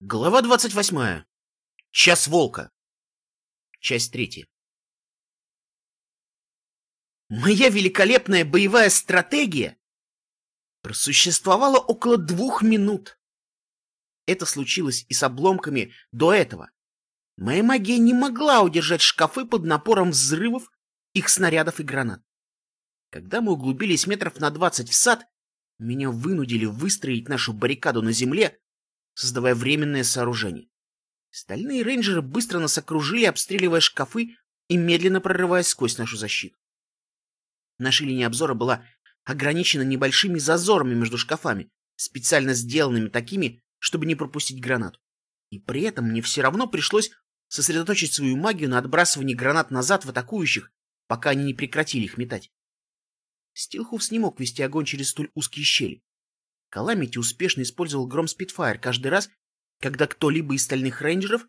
Глава 28. Час волка. Часть третья. Моя великолепная боевая стратегия просуществовала около двух минут. Это случилось и с обломками до этого. Моя магия не могла удержать шкафы под напором взрывов, их снарядов и гранат. Когда мы углубились метров на двадцать в сад, меня вынудили выстроить нашу баррикаду на земле, создавая временное сооружение. Стальные рейнджеры быстро нас окружили, обстреливая шкафы и медленно прорываясь сквозь нашу защиту. Наша линия обзора была ограничена небольшими зазорами между шкафами, специально сделанными такими, чтобы не пропустить гранату. И при этом мне все равно пришлось сосредоточить свою магию на отбрасывании гранат назад в атакующих, пока они не прекратили их метать. Стилхуфс не мог вести огонь через столь узкие щели. Каламити успешно использовал гром Спитфайр каждый раз, когда кто-либо из стальных рейнджеров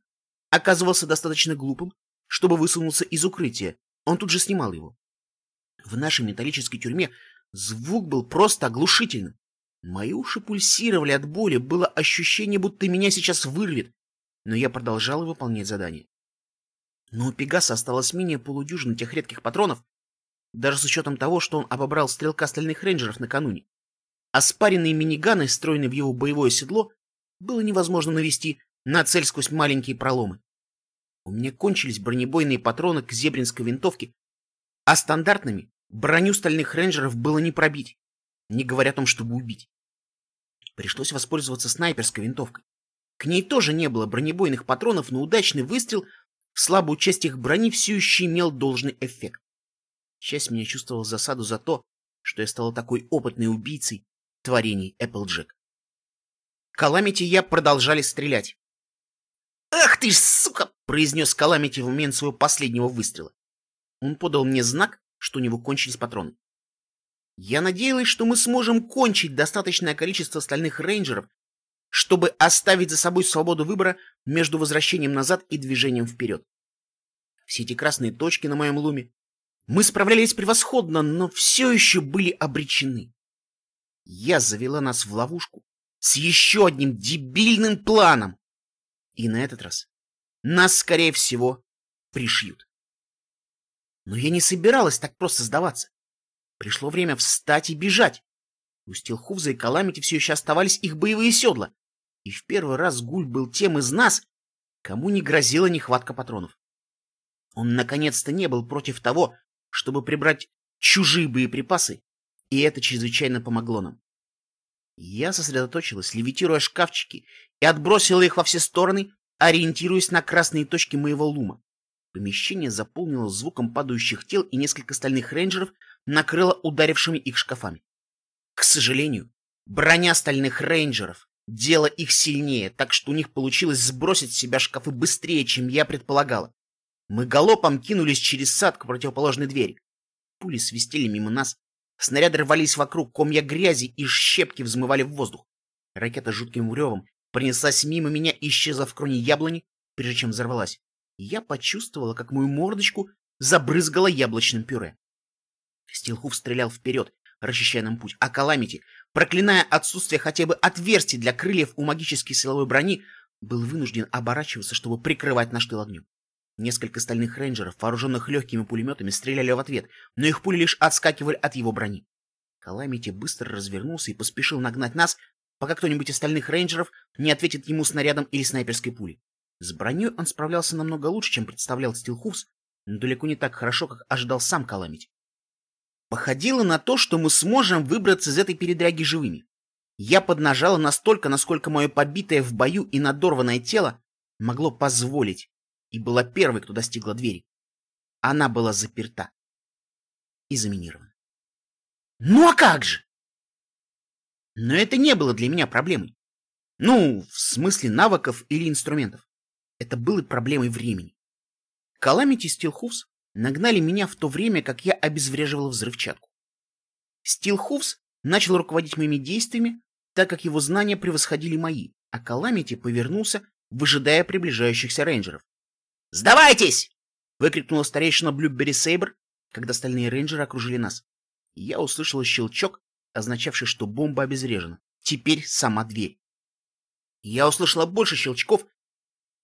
оказывался достаточно глупым, чтобы высунуться из укрытия. Он тут же снимал его. В нашей металлической тюрьме звук был просто оглушительным. Мои уши пульсировали от боли, было ощущение, будто меня сейчас вырвет, но я продолжал выполнять задание. Но у Пегаса осталось менее полудюжины тех редких патронов, даже с учетом того, что он обобрал стрелка стальных рейнджеров накануне. А спаренные миниганы, встроенные в его боевое седло, было невозможно навести на цель сквозь маленькие проломы. У меня кончились бронебойные патроны к зебринской винтовке, а стандартными броню стальных рейнджеров было не пробить, не говоря о том, чтобы убить. Пришлось воспользоваться снайперской винтовкой. К ней тоже не было бронебойных патронов, но удачный выстрел в слабую часть их брони все еще имел должный эффект. Часть меня чувствовала засаду за то, что я стала такой опытной убийцей, творений Эпплджек. Каламити и я продолжали стрелять. «Ах ты ж, сука!» — произнес Каламити в момент своего последнего выстрела. Он подал мне знак, что у него кончились патроны. Я надеялась, что мы сможем кончить достаточное количество стальных рейнджеров, чтобы оставить за собой свободу выбора между возвращением назад и движением вперед. Все эти красные точки на моем луме. Мы справлялись превосходно, но все еще были обречены. Я завела нас в ловушку с еще одним дебильным планом. И на этот раз нас, скорее всего, пришьют. Но я не собиралась так просто сдаваться. Пришло время встать и бежать. У Стилхуфза и Каламити все еще оставались их боевые седла. И в первый раз Гуль был тем из нас, кому не грозила нехватка патронов. Он наконец-то не был против того, чтобы прибрать чужие боеприпасы и это чрезвычайно помогло нам. Я сосредоточилась, левитируя шкафчики, и отбросила их во все стороны, ориентируясь на красные точки моего лума. Помещение заполнило звуком падающих тел, и несколько стальных рейнджеров накрыло ударившими их шкафами. К сожалению, броня стальных рейнджеров делала их сильнее, так что у них получилось сбросить с себя шкафы быстрее, чем я предполагала. Мы галопом кинулись через сад к противоположной двери. Пули свистели мимо нас, Снаряды рвались вокруг, комья грязи и щепки взмывали в воздух. Ракета жутким ревом пронеслась мимо меня исчезла в кроне яблони, прежде чем взорвалась. я почувствовала, как мою мордочку забрызгало яблочным пюре. Стилхуф стрелял вперед, расчищая нам путь, а Каламити, проклиная отсутствие хотя бы отверстий для крыльев у магической силовой брони, был вынужден оборачиваться, чтобы прикрывать наш тыл огнем. Несколько стальных рейнджеров, вооруженных легкими пулеметами, стреляли в ответ, но их пули лишь отскакивали от его брони. Каламити быстро развернулся и поспешил нагнать нас, пока кто-нибудь из стальных рейнджеров не ответит ему снарядом или снайперской пулей. С броней он справлялся намного лучше, чем представлял Стилхуфс, но далеко не так хорошо, как ожидал сам Каламити. Походило на то, что мы сможем выбраться из этой передряги живыми. Я поднажала настолько, насколько мое побитое в бою и надорванное тело могло позволить и была первой, кто достигла двери. Она была заперта и заминирована. Ну а как же? Но это не было для меня проблемой. Ну, в смысле навыков или инструментов. Это было проблемой времени. Каламити и Стилхуфс нагнали меня в то время, как я обезвреживал взрывчатку. Стилхуфс начал руководить моими действиями, так как его знания превосходили мои, а Каламити повернулся, выжидая приближающихся рейнджеров. «Сдавайтесь!» — выкрикнула старейшина Блюбери Сейбр, когда стальные рейнджеры окружили нас. Я услышала щелчок, означавший, что бомба обезврежена. Теперь сама дверь. Я услышала больше щелчков,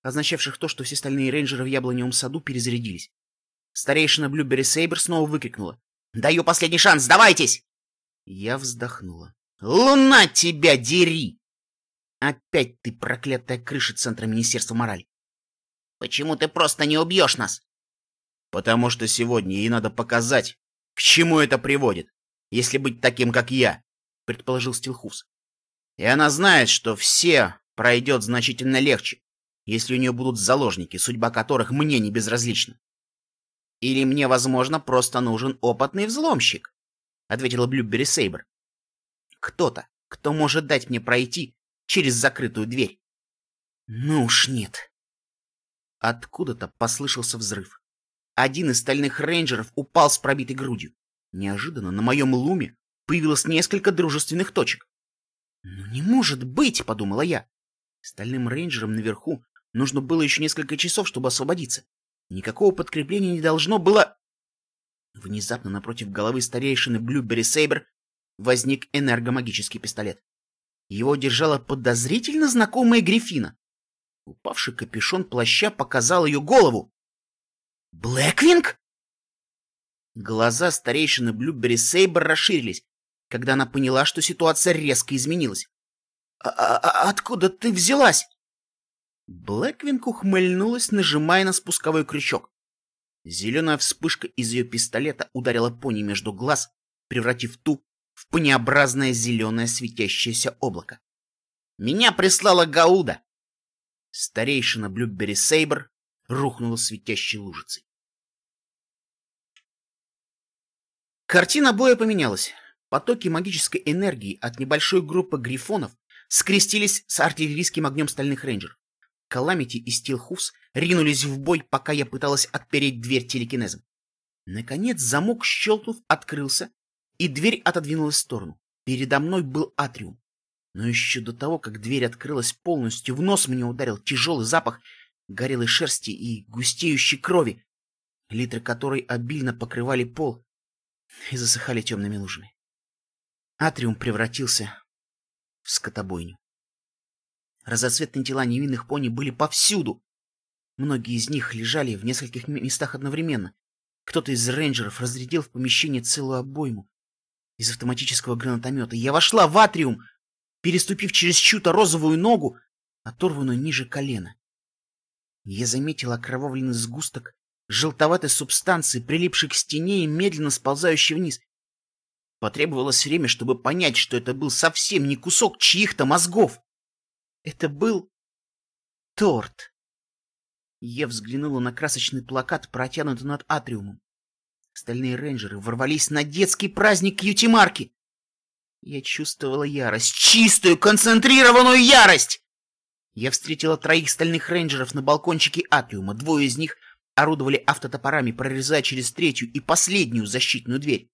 означавших то, что все остальные рейнджеры в яблоневом саду перезарядились. Старейшина Блюбери Сейбер снова выкрикнула. «Даю последний шанс, сдавайтесь!» Я вздохнула. «Луна тебя дери!» Опять ты проклятая крыша Центра Министерства морали. Почему ты просто не убьешь нас? Потому что сегодня ей надо показать, к чему это приводит, если быть таким, как я, предположил Стилхус. И она знает, что все пройдет значительно легче, если у нее будут заложники, судьба которых мне не безразлична. Или мне, возможно, просто нужен опытный взломщик, ответила Блюбери Сейбер. Кто-то, кто может дать мне пройти через закрытую дверь. Ну уж нет. Откуда-то послышался взрыв. Один из стальных рейнджеров упал с пробитой грудью. Неожиданно на моем луме появилось несколько дружественных точек. «Ну не может быть!» — подумала я. Стальным рейнджерам наверху нужно было еще несколько часов, чтобы освободиться. Никакого подкрепления не должно было... Внезапно напротив головы старейшины Блюбери Сейбер возник энергомагический пистолет. Его держала подозрительно знакомая Гриффина. Упавший капюшон плаща показал ее голову. «Блэквинг?» Глаза старейшины Блюбери Сейбер расширились, когда она поняла, что ситуация резко изменилась. «А, -а, -а откуда ты взялась?» Блэквинг ухмыльнулась, нажимая на спусковой крючок. Зеленая вспышка из ее пистолета ударила пони между глаз, превратив ту в пнеобразное зеленое светящееся облако. «Меня прислала Гауда!» Старейшина Блюбери Сейбр рухнула светящей лужицей. Картина боя поменялась. Потоки магической энергии от небольшой группы грифонов скрестились с артиллерийским огнем стальных рейнджеров. Каламити и Стилхуфс ринулись в бой, пока я пыталась отпереть дверь телекинезом. Наконец замок, щелкнув, открылся, и дверь отодвинулась в сторону. Передо мной был атриум. Но еще до того, как дверь открылась полностью, в нос мне ударил тяжелый запах горелой шерсти и густеющей крови, литры которой обильно покрывали пол и засыхали темными лужами. Атриум превратился в скотобойню. Разоцветные тела невинных пони были повсюду. Многие из них лежали в нескольких местах одновременно. Кто-то из рейнджеров разрядил в помещение целую обойму из автоматического гранатомета. Я вошла в атриум, переступив через чью-то розовую ногу, оторванную ниже колена. Я заметил окровавленный сгусток желтоватой субстанции, прилипшей к стене и медленно сползающей вниз. Потребовалось время, чтобы понять, что это был совсем не кусок чьих-то мозгов. Это был торт. Я взглянула на красочный плакат, протянутый над атриумом. Стальные рейнджеры ворвались на детский праздник Кьюти-марки. Я чувствовала ярость, чистую, концентрированную ярость! Я встретила троих стальных рейнджеров на балкончике атриума. Двое из них орудовали автотопорами, прорезая через третью и последнюю защитную дверь.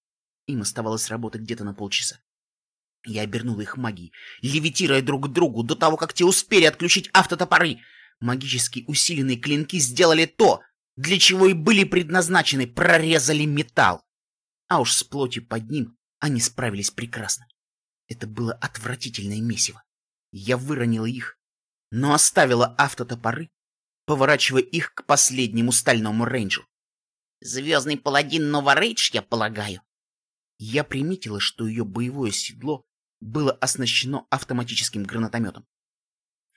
Им оставалось работать где-то на полчаса. Я обернула их магией, левитируя друг к другу до того, как те успели отключить автотопоры. Магически усиленные клинки сделали то, для чего и были предназначены, прорезали металл. А уж с плотью под ним они справились прекрасно. Это было отвратительное месиво. Я выронила их, но оставила автотопоры, поворачивая их к последнему стальному рейнджу. Звездный паладин Новорейдж, я полагаю. Я приметила, что ее боевое седло было оснащено автоматическим гранатометом.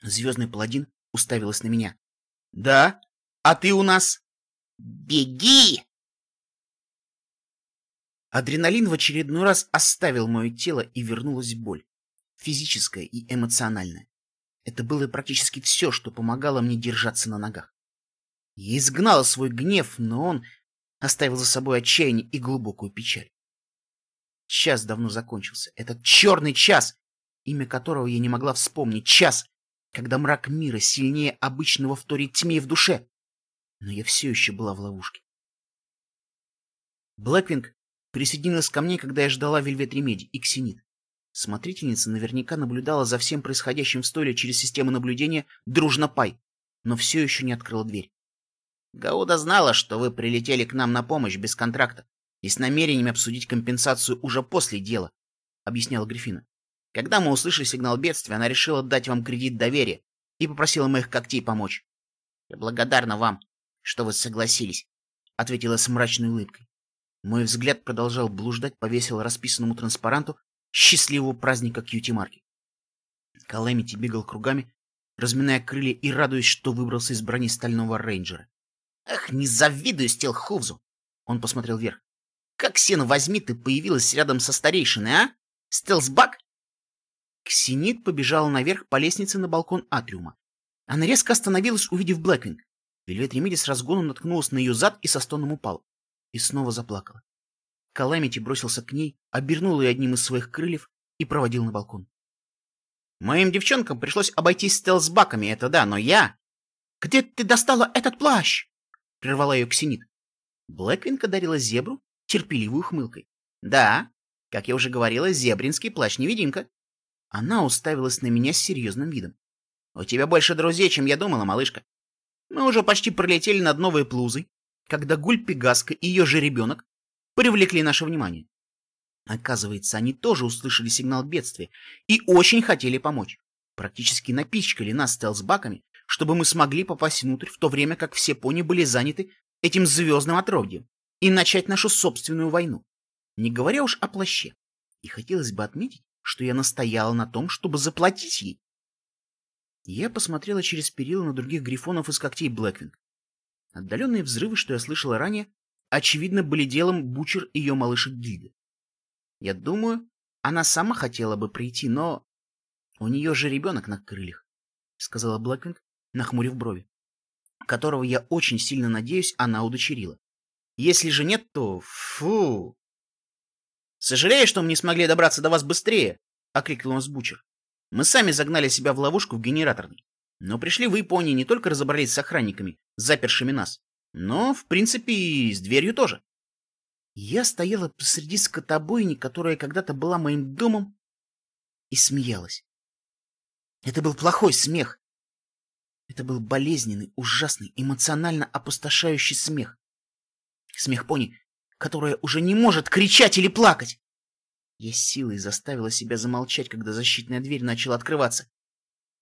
Звездный паладин уставилась на меня. — Да? А ты у нас? «Беги!» Адреналин в очередной раз оставил мое тело и вернулась боль. Физическая и эмоциональная. Это было практически все, что помогало мне держаться на ногах. Я изгнала свой гнев, но он оставил за собой отчаяние и глубокую печаль. Час давно закончился. Этот черный час, имя которого я не могла вспомнить. Час, когда мрак мира сильнее обычного вторит тьме в душе но я все еще была в ловушке. Блэквинг присоединилась ко мне, когда я ждала Вельвет Ремеди и Ксенит. Смотрительница наверняка наблюдала за всем происходящим в стойле через систему наблюдения «Дружно Пай», но все еще не открыла дверь. Гауда знала, что вы прилетели к нам на помощь без контракта и с намерением обсудить компенсацию уже после дела, — объясняла Гриффина. Когда мы услышали сигнал бедствия, она решила дать вам кредит доверия и попросила моих когтей помочь. Я благодарна вам, что вы согласились, — ответила с мрачной улыбкой. Мой взгляд продолжал блуждать по весело расписанному транспаранту счастливого праздника кьюти-марки. Калэмити бегал кругами, разминая крылья и радуясь, что выбрался из брони стального рейнджера. «Ах, не завидую Стилхувзу!» Он посмотрел вверх. «Как сено возьми ты появилась рядом со старейшиной, а? Стелсбак?» Ксенит побежала наверх по лестнице на балкон атриума. Она резко остановилась, увидев Блэквинг. Вельвет Ремеди с разгоном наткнулась на ее зад и со стоном упала. И снова заплакала. Каламити бросился к ней, обернул ее одним из своих крыльев и проводил на балкон. Моим девчонкам пришлось обойтись стелсбаками, это да, но я... Где ты достала этот плащ? Прервала ее Ксенит. Блэквинг одарила зебру терпеливой ухмылкой. Да, как я уже говорила, зебринский плащ-невидимка. Она уставилась на меня с серьезным видом. У тебя больше друзей, чем я думала, малышка. Мы уже почти пролетели над Новой Плузой, когда Гуль Пегаска и ее же ребенок привлекли наше внимание. Оказывается, они тоже услышали сигнал бедствия и очень хотели помочь. Практически напичкали нас стелсбаками, чтобы мы смогли попасть внутрь, в то время как все пони были заняты этим звездным отродьем, и начать нашу собственную войну. Не говоря уж о плаще. И хотелось бы отметить, что я настояла на том, чтобы заплатить ей. Я посмотрела через перила на других грифонов из когтей Блэквинг. Отдаленные взрывы, что я слышала ранее, очевидно, были делом Бучер и ее малышек Гильды. Я думаю, она сама хотела бы прийти, но... У нее же ребенок на крыльях, — сказала Блэквинг, нахмурив брови, которого я очень сильно надеюсь, она удочерила. Если же нет, то... Фу! Сожалею, что мы не смогли добраться до вас быстрее, — окрикнул нас Бучер. Мы сами загнали себя в ловушку в генераторной. Но пришли в Японии не только разобрались с охранниками, запершими нас, но, в принципе, и с дверью тоже. Я стояла посреди скотобойни, которая когда-то была моим домом, и смеялась. Это был плохой смех. Это был болезненный, ужасный, эмоционально опустошающий смех. Смех пони, которая уже не может кричать или плакать. Я силой заставила себя замолчать, когда защитная дверь начала открываться.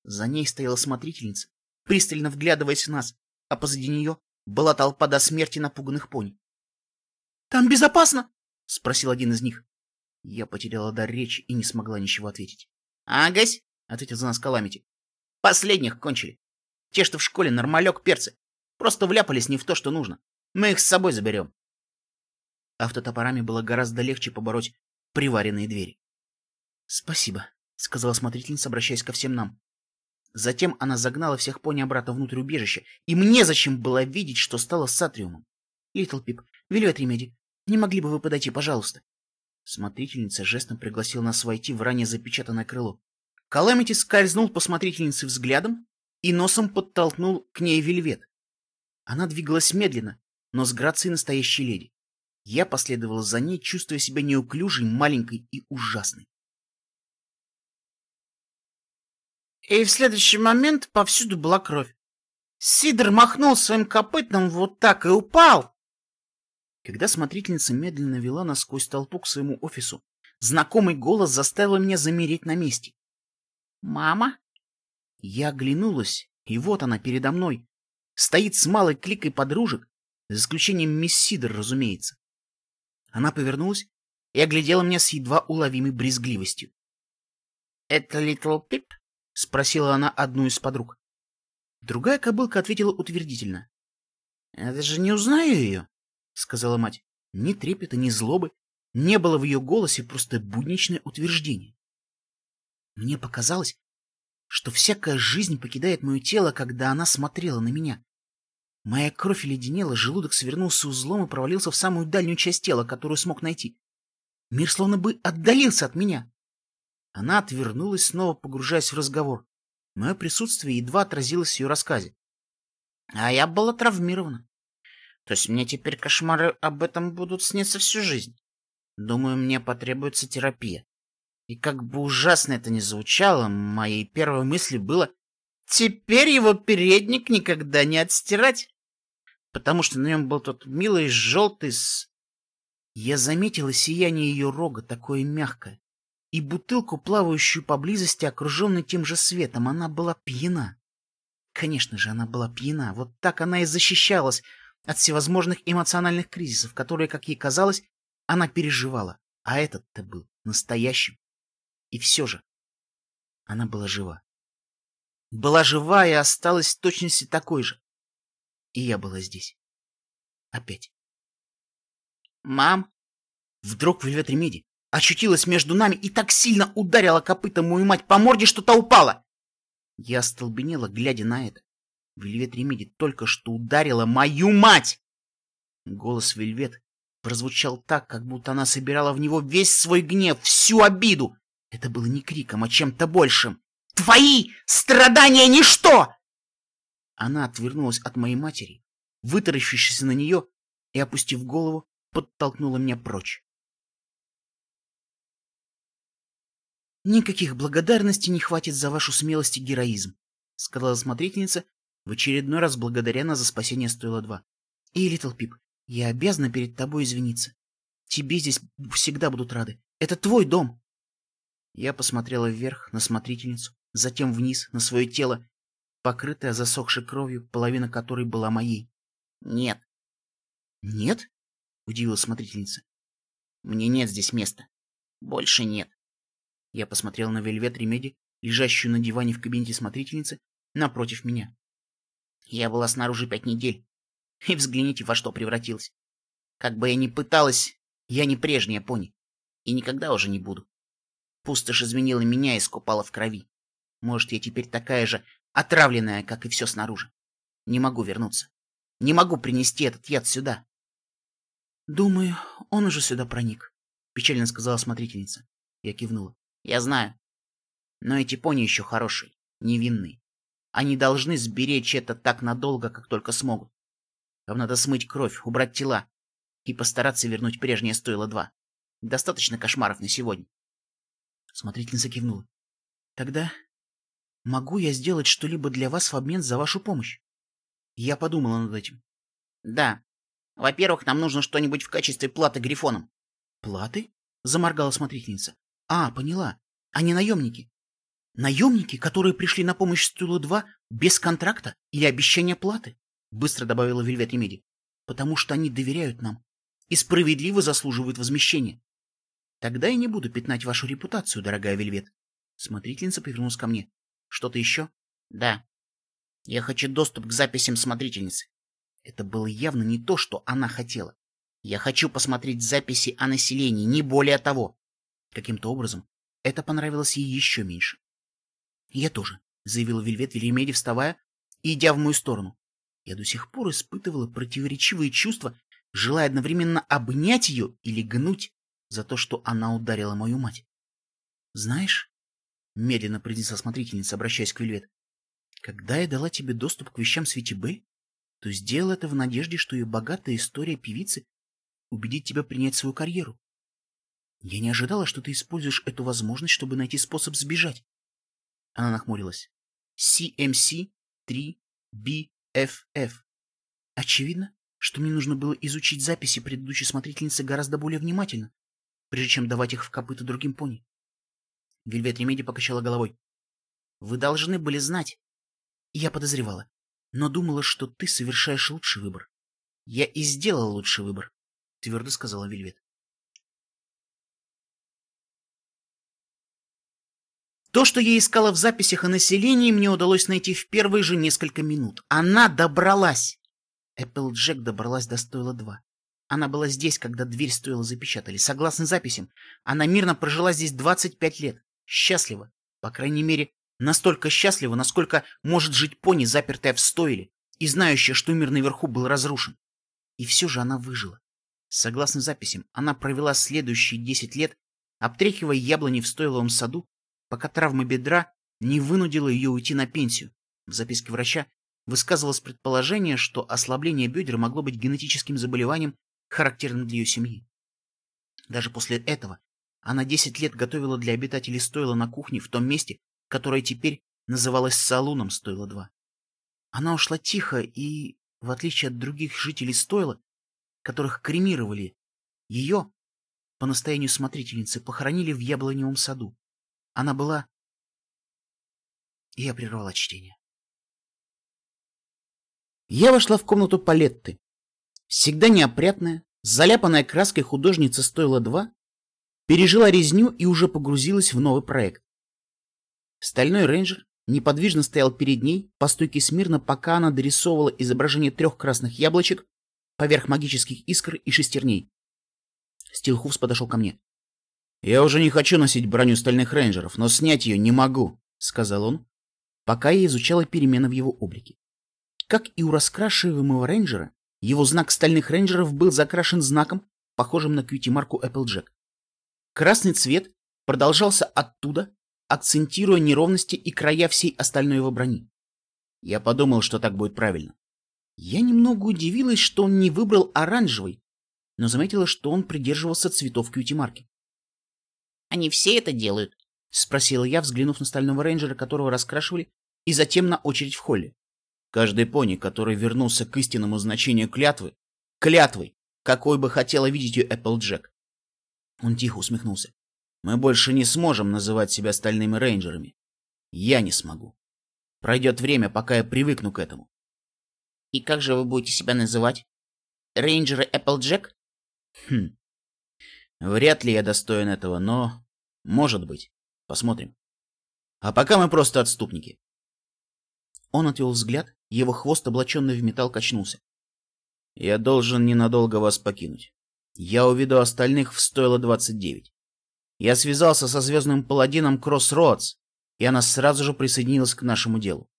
За ней стояла смотрительница, пристально вглядываясь в нас, а позади нее была толпа до смерти напуганных пони. Там безопасно? — спросил один из них. Я потеряла дар речи и не смогла ничего ответить. — Агась, — ответил за нас Каламити. — Последних кончили. Те, что в школе нормалек перцы. Просто вляпались не в то, что нужно. Мы их с собой заберем. Автотопорами было гораздо легче побороть приваренные двери. — Спасибо, — сказала смотрительница, обращаясь ко всем нам. Затем она загнала всех пони обратно внутрь убежища, и незачем было видеть, что стало с Атриумом. — Литл Пип, Вельвет Ремеди, не могли бы вы подойти, пожалуйста? Смотрительница жестом пригласила нас войти в ранее запечатанное крыло. Каламити скользнул по смотрительнице взглядом и носом подтолкнул к ней Вельвет. Она двигалась медленно, но с грацией настоящей леди. Я последовала за ней, чувствуя себя неуклюжей, маленькой и ужасной. И в следующий момент повсюду была кровь. Сидор махнул своим копытом вот так и упал. Когда смотрительница медленно вела нас сквозь толпу к своему офису, знакомый голос заставил меня замереть на месте. «Мама?» Я оглянулась, и вот она передо мной. Стоит с малой кликой подружек, за исключением мисс Сидор, разумеется. Она повернулась и оглядела меня с едва уловимой брезгливостью. — Это Литл Пип? — спросила она одну из подруг. Другая кобылка ответила утвердительно. — Это же не узнаю ее. — сказала мать. Ни трепета, ни злобы. Не было в ее голосе просто будничное утверждение. Мне показалось, что всякая жизнь покидает мое тело, когда она смотрела на меня. Моя кровь леденела, желудок свернулся узлом и провалился в самую дальнюю часть тела, которую смог найти. Мир словно бы отдалился от меня. Она отвернулась, снова погружаясь в разговор. Мое присутствие едва отразилось в ее рассказе. А я была травмирована. То есть мне теперь кошмары об этом будут сниться всю жизнь. Думаю, мне потребуется терапия. И как бы ужасно это ни звучало, моей первой мыслью было «Теперь его передник никогда не отстирать!» Потому что на нем был тот милый желтый с... Я заметила сияние ее рога, такое мягкое. И бутылку, плавающую поблизости, окруженной тем же светом. Она была пьяна. Конечно же, она была пьяна. Вот так она и защищалась от всевозможных эмоциональных кризисов, которые, как ей казалось, она переживала. А этот-то был настоящим. И все же она была жива. Была жива и осталась в точности такой же. И я была здесь. Опять. «Мам!» Вдруг Вельвет Ремеди очутилась между нами и так сильно ударила копытом мою мать по морде, что та упала. Я остолбенела, глядя на это. Вельвет Ремеди только что ударила мою мать! Голос Вельвет прозвучал так, как будто она собирала в него весь свой гнев, всю обиду. Это было не криком, а чем-то большим. «Твои страдания — ничто!» Она отвернулась от моей матери, вытаращившись на нее и, опустив голову, подтолкнула меня прочь. «Никаких благодарностей не хватит за вашу смелость и героизм», — сказала смотрительница, в очередной раз благодаря нас за спасение Стойла Два. «И, Литл Пип, я обязана перед тобой извиниться. Тебе здесь всегда будут рады. Это твой дом!» Я посмотрела вверх на смотрительницу, затем вниз на свое тело, покрытое засохшей кровью, половина которой была моей. «Нет». «Нет?» — удивилась смотрительница. «Мне нет здесь места. Больше нет». Я посмотрела на Вельвет Ремеди, лежащую на диване в кабинете смотрительницы, напротив меня. Я была снаружи пять недель. И взгляните, во что превратилась. Как бы я ни пыталась, я не прежняя пони. И никогда уже не буду. Пустошь изменила меня и скупала в крови. Может, я теперь такая же отравленная, как и все снаружи. Не могу вернуться. Не могу принести этот яд сюда. — Думаю, он уже сюда проник, — печально сказала смотрительница. Я кивнула. Я знаю. Но эти пони еще хорошие, невинные. Они должны сберечь это так надолго, как только смогут. Вам надо смыть кровь, убрать тела и постараться вернуть прежнее стоило два. Достаточно кошмаров на сегодня. Смотрительница кивнула. Тогда могу я сделать что-либо для вас в обмен за вашу помощь? Я подумала над этим. Да. Во-первых, нам нужно что-нибудь в качестве платы грифонам. Платы? Заморгала смотрительница. А, поняла. Они наемники. Наемники, которые пришли на помощь Стулу-2 без контракта или обещания платы, быстро добавила Вельвет Ремеди, потому что они доверяют нам и справедливо заслуживают возмещения. Тогда я не буду пятнать вашу репутацию, дорогая Вельвет. Смотрительница повернулась ко мне. Что-то еще? Да. Я хочу доступ к записям смотрительницы. Это было явно не то, что она хотела. Я хочу посмотреть записи о населении, не более того. Каким-то образом это понравилось ей еще меньше. «Я тоже», — заявила Вельвет Велимеди, вставая и идя в мою сторону. Я до сих пор испытывала противоречивые чувства, желая одновременно обнять ее или гнуть за то, что она ударила мою мать. «Знаешь», — медленно произнесла смотрительница, обращаясь к Вельвет, «когда я дала тебе доступ к вещам Свети Б, то сделал это в надежде, что ее богатая история певицы убедит тебя принять свою карьеру. Я не ожидала, что ты используешь эту возможность, чтобы найти способ сбежать. Она нахмурилась. CMC-3BFF. Очевидно, что мне нужно было изучить записи предыдущей смотрительницы гораздо более внимательно, прежде чем давать их в копыта другим пони. Вельвет Ремеди покачала головой. Вы должны были знать. Я подозревала, но думала, что ты совершаешь лучший выбор. Я и сделала лучший выбор, твердо сказала Вельвет. То, что я искала в записях о населении, мне удалось найти в первые же несколько минут. Она добралась. Эпплджек добралась до стойла 2. Она была здесь, когда дверь стойла запечатали. Согласно записям, она мирно прожила здесь 25 лет. Счастлива. По крайней мере, настолько счастлива, насколько может жить пони, запертая в стойле, и знающая, что мир наверху был разрушен. И все же она выжила. Согласно записям, она провела следующие 10 лет, обтряхивая яблони в стойловом саду пока травма бедра не вынудила ее уйти на пенсию. В записке врача высказывалось предположение, что ослабление бедер могло быть генетическим заболеванием, характерным для ее семьи. Даже после этого она 10 лет готовила для обитателей стойла на кухне в том месте, которое теперь называлось салуном стойла 2. Она ушла тихо и, в отличие от других жителей стойла, которых кремировали, ее по настоянию смотрительницы похоронили в яблоневом саду. Она была... Я прервала чтение. Я вошла в комнату Палетты. Всегда неопрятная, заляпанная краской художница стоила два, пережила резню и уже погрузилась в новый проект. Стальной рейнджер неподвижно стоял перед ней по стойке смирно, пока она дорисовывала изображение трех красных яблочек поверх магических искр и шестерней. Стилхуфс подошел ко мне. «Я уже не хочу носить броню стальных рейнджеров, но снять ее не могу», — сказал он, пока я изучала перемены в его облике. Как и у раскрашиваемого рейнджера, его знак стальных рейнджеров был закрашен знаком, похожим на кьюти-марку Applejack. Красный цвет продолжался оттуда, акцентируя неровности и края всей остальной его брони. Я подумал, что так будет правильно. Я немного удивилась, что он не выбрал оранжевый, но заметила, что он придерживался цветов кьюти-марки. «Они все это делают?» — спросила я, взглянув на стального рейнджера, которого раскрашивали, и затем на очередь в холле. Каждый пони, который вернулся к истинному значению клятвы, клятвой, какой бы хотела видеть ее Эпплджек. Он тихо усмехнулся. Мы больше не сможем называть себя стальными рейнджерами. Я не смогу. Пройдет время, пока я привыкну к этому. И как же вы будете себя называть? Рейнджеры Эпплджек? Хм. Вряд ли я достоин этого, но... Может быть. Посмотрим. А пока мы просто отступники. Он отвел взгляд, его хвост, облаченный в металл, качнулся. «Я должен ненадолго вас покинуть. Я уведу остальных в стойло 29. Я связался со звездным паладином Кроссроадс, и она сразу же присоединилась к нашему делу.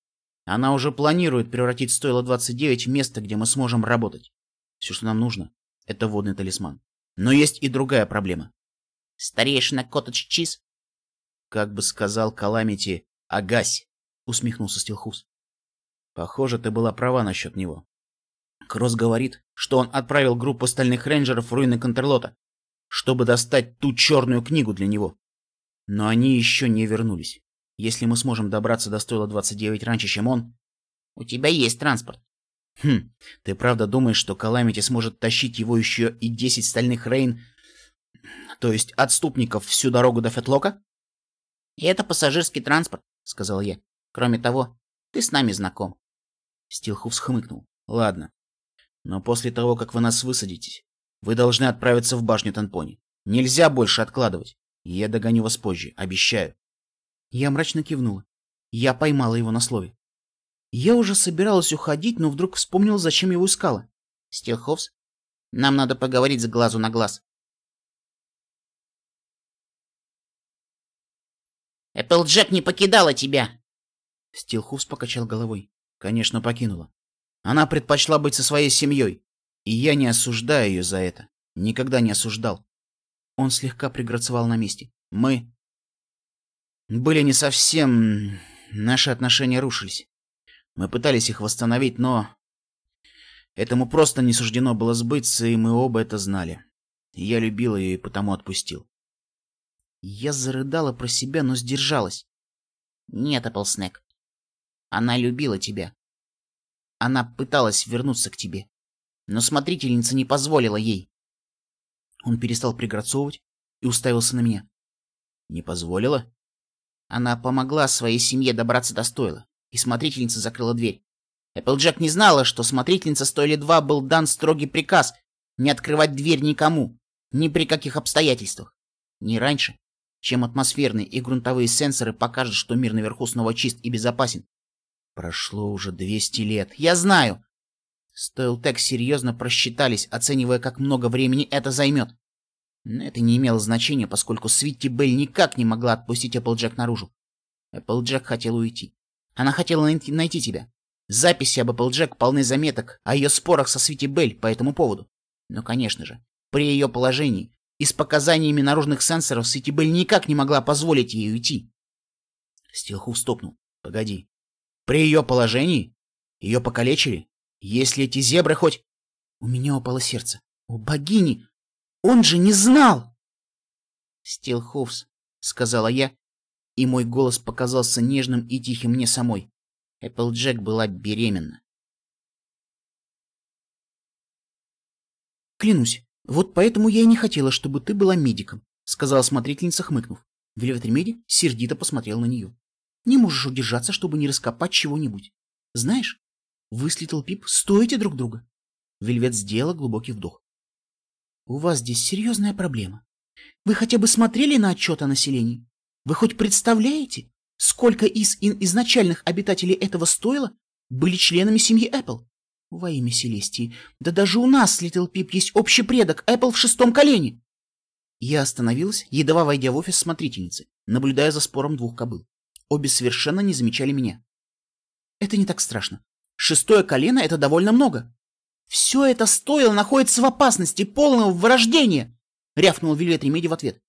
Она уже планирует превратить стойло 29 в место, где мы сможем работать. Все, что нам нужно, это водный талисман. Но есть и другая проблема. Старейшина Коттедж Чиз? Как бы сказал Каламити, Агась, усмехнулся Стилхус. Похоже, ты была права насчет него. Кросс говорит, что он отправил группу стальных рейнджеров в руины Контерлота, чтобы достать ту черную книгу для него. Но они еще не вернулись. Если мы сможем добраться до стойла 29 раньше, чем он... У тебя есть транспорт. Хм, ты правда думаешь, что Каламити сможет тащить его еще и 10 стальных рейн, то есть отступников всю дорогу до Фетлока? И это пассажирский транспорт, сказал я. Кроме того, ты с нами знаком. Стилхуф хмыкнул. Ладно. Но после того, как вы нас высадитесь, вы должны отправиться в башню Танпони. Нельзя больше откладывать. Я догоню вас позже, обещаю. Я мрачно кивнула. Я поймала его на слове. Я уже собиралась уходить, но вдруг вспомнила, зачем его искала. Стилховс, нам надо поговорить с глазу на глаз. Эпплджек не покидала тебя. Стилховс покачал головой. Конечно, покинула. Она предпочла быть со своей семьей. И я не осуждаю ее за это. Никогда не осуждал. Он слегка приграцевал на месте. Мы были не совсем... Наши отношения рушились. Мы пытались их восстановить, но... Этому просто не суждено было сбыться, и мы оба это знали. Я любил ее и потому отпустил. Я зарыдала про себя, но сдержалась. Нет, Эпплснэк, она любила тебя. Она пыталась вернуться к тебе, но смотрительница не позволила ей. Он перестал приграцовывать и уставился на меня. Не позволила? Она помогла своей семье добраться до стойла, и смотрительница закрыла дверь. Эпплджек не знала, что смотрительница стойли 2 был дан строгий приказ не открывать дверь никому, ни при каких обстоятельствах. Не раньше, чем атмосферные и грунтовые сенсоры покажут, что мир наверху снова чист и безопасен. Прошло уже 200 лет. Я знаю. Стоилтек серьезно просчитались, оценивая, как много времени это займет. Но это не имело значения, поскольку Свитти Белль никак не могла отпустить Эпплджек наружу. Эпплджек хотела уйти. Она хотела найти, найти тебя. Записи об Эпплджек полны заметок о ее спорах со Свити Белль по этому поводу. Но, конечно же, при ее положении и с показаниями наружных сенсоров Свити Белль никак не могла позволить ей уйти. Стилхуф стопнул. Погоди. При ее положении? Ее покалечили? Если эти зебры хоть... У меня упало сердце. О, богини! Он же не знал! Стилхуфс, сказала я, и мой голос показался нежным и тихим мне самой. Эпплджек была беременна. Клянусь, Вот поэтому я и не хотела, чтобы ты была медиком, сказала смотрительница, хмыкнув. Вельвет Ремеди сердито посмотрел на нее. Не можешь удержаться, чтобы не раскопать чего-нибудь. Знаешь, вы с Литл Пип стоите друг друга. Вельвет сделала глубокий вдох. У вас здесь серьезная проблема. Вы хотя бы смотрели на отчет о населении? Вы хоть представляете, сколько из изначальных обитателей этого Стойла были членами семьи Apple? Во имя Селестии, да даже у нас, Литл Пип, есть общий предок, Apple в шестом колене. Я остановилась, едва войдя в офис смотрительницы, наблюдая за спором двух кобыл. Обе совершенно не замечали меня. Это не так страшно. Шестое колено — это довольно много. Все это Стойло находится в опасности полного вырождения, рявкнула Вельвет Ремеди в ответ.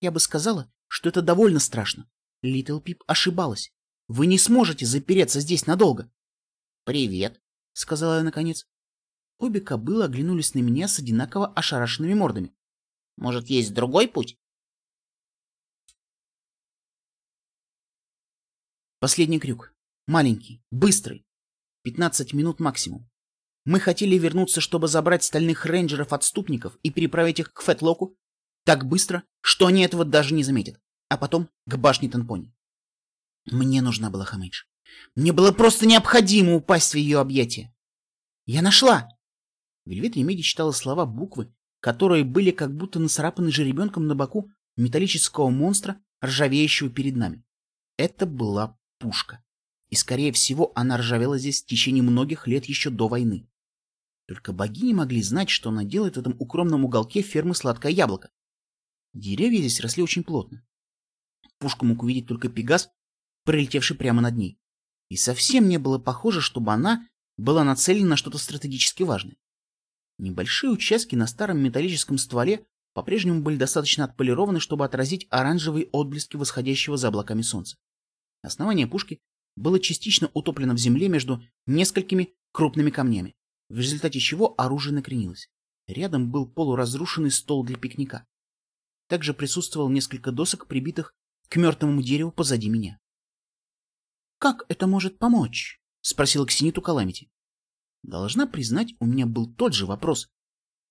Я бы сказала, что это довольно страшно. Литл Пип ошибалась. Вы не сможете запереться здесь надолго. Привет, сказала я наконец. Обе кобылы оглянулись на меня с одинаково ошарашенными мордами. Может, есть другой путь? Последний крюк. Маленький, быстрый. 15 минут максимум. Мы хотели вернуться, чтобы забрать стальных рейнджеров-отступников и переправить их к Фетлоку так быстро, что они этого даже не заметят. А потом к башне Танпони. Мне нужна была Хамейдж. Мне было просто необходимо упасть в ее объятия. Я нашла! Вельвет Ремеди читала слова буквы, которые были как будто нацарапаны жеребенком на боку металлического монстра, ржавеющего перед нами. Это была пушка. И, скорее всего, она ржавела здесь в течение многих лет еще до войны. Только богини могли знать, что она делает в этом укромном уголке фермы «Сладкое яблоко». Деревья здесь росли очень плотно. Пушку мог увидеть только Пегас, пролетевший прямо над ней. И совсем не было похоже, чтобы она была нацелена на что-то стратегически важное. Небольшие участки на старом металлическом стволе по-прежнему были достаточно отполированы, чтобы отразить оранжевые отблески восходящего за облаками солнца. Основание пушки было частично утоплено в земле между несколькими крупными камнями в результате чего оружие накренилось. Рядом был полуразрушенный стол для пикника. Также присутствовал несколько досок, прибитых к мертвому дереву позади меня. «Как это может помочь?» — спросила Ксениту Каламити. Должна признать, у меня был тот же вопрос.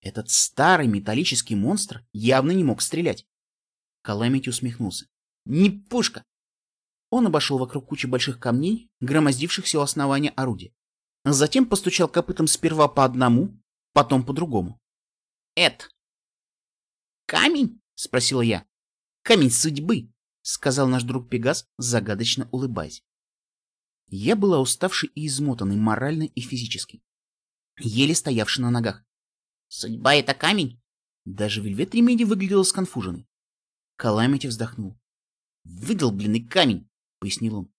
Этот старый металлический монстр явно не мог стрелять. Каламити усмехнулся. «Не пушка!» Он обошел вокруг кучи больших камней, громоздившихся у основания орудия. Затем постучал копытом сперва по одному, потом по другому. «Эд!» «Камень?» — спросила я. «Камень судьбы», — сказал наш друг Пегас, загадочно улыбаясь. Я была уставшей и измотанной морально и физически, еле стоявшей на ногах. «Судьба — это камень?» Даже Вельвет Ремеди выглядела сконфуженной. Каламити вздохнул. «Выдолбленный камень», — пояснил он.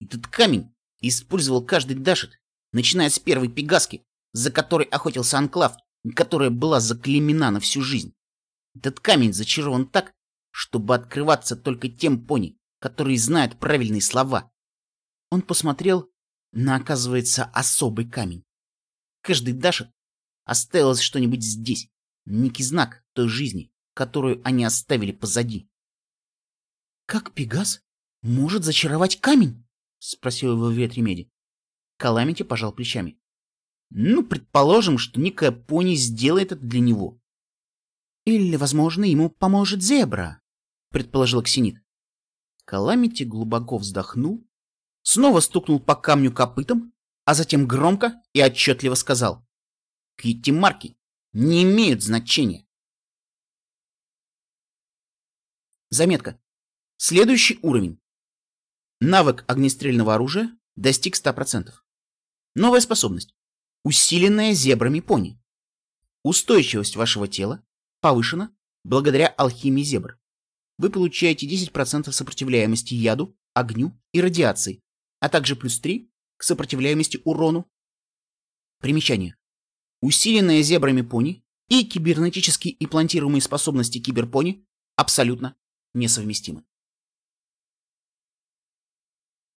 «Этот камень использовал каждый Дашет, начиная с первой пегаски, за которой охотился Анклав, которая была заклемена на всю жизнь. Этот камень зачарован так, чтобы открываться только тем пони, которые знают правильные слова. Он посмотрел на, оказывается, особый камень. Каждый Дашет оставилось что-нибудь здесь, некий знак той жизни, которую они оставили позади. «Как Пегас может зачаровать камень?» — спросил его Ветремеди. Каламити пожал плечами. Ну, предположим, что некая пони сделает это для него. Или, возможно, ему поможет зебра, предположил Ксенит. Каламити глубоко вздохнул, снова стукнул по камню копытом, а затем громко и отчетливо сказал. Китти-марки не имеют значения. Заметка. Следующий уровень. Навык огнестрельного оружия достиг 100%. Новая способность. Усиленная зебрами пони. Устойчивость вашего тела повышена благодаря алхимии зебр. Вы получаете 10% сопротивляемости яду, огню и радиации, а также плюс 3 к сопротивляемости урону. Примечание. Усиленная зебрами пони и кибернетически имплантируемые способности киберпони абсолютно несовместимы.